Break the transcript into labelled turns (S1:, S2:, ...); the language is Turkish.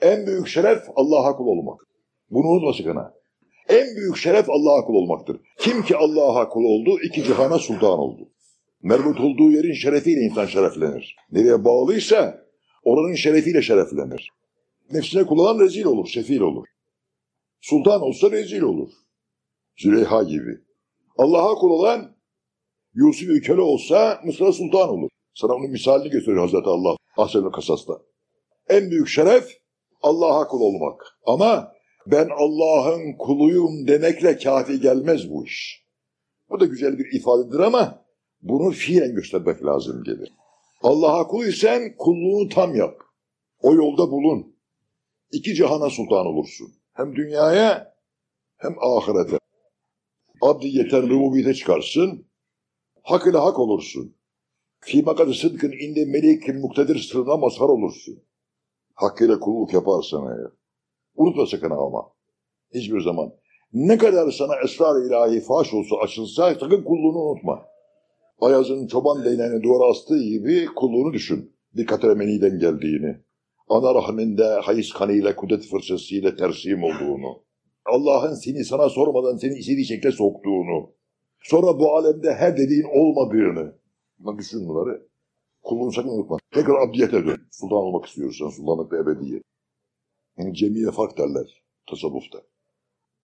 S1: En büyük şeref Allah'a kul olmak. Bunu unutma sakın ha. En büyük şeref Allah'a kul olmaktır. Kim ki Allah'a kul oldu, iki cihana sultan oldu. Merbut olduğu yerin şerefiyle insan şereflenir. Nereye bağlıysa oranın şerefiyle şereflenir. Nefsine kullanan rezil olur, sefil olur. Sultan olsa rezil olur. Züleyha gibi. Allah'a kul olan Yusuf ülkeli olsa Mısır'a sultan olur. Sana onun misalini gösteriyor Hazreti Allah. Ahsen Kasas'ta. En büyük şeref Allah'a kul olmak. Ama ben Allah'ın kuluyum demekle kafi gelmez bu iş. Bu da güzel bir ifadedir ama bunu fiilen göstermek lazım gelir. Allah'a kul isen kulluğunu tam yap. O yolda bulun. İki cihana sultan olursun. Hem dünyaya hem ahirete. Abdi yeter rububiyete çıkarsın. Hak ile hak olursun. Fî makadı sıdkın inde melikin muktedir sırrına mazhar olursun. Hakkıyla kulluk yaparsan eğer. Unutma sakın ama. Hiçbir zaman. Ne kadar sana esrar ilahi faş olsa açılsa sakın kulluğunu unutma. Ayaz'ın çoban değneğini duvara astığı gibi kulluğunu düşün. Bir katremeniden geldiğini. Ana rahminde hayız kanıyla kudret fırsatıyla tersim olduğunu. Allah'ın seni sana sormadan seni istediği şekle soktuğunu. Sonra bu alemde her dediğin olmadığını. Düşün bunları. Kulluğunu sakın unutma. Tekrar abdiyete dön. Sultan olmak istiyorsan sultanlıkta ebediye. Yani cemiye fark derler tasavvufta.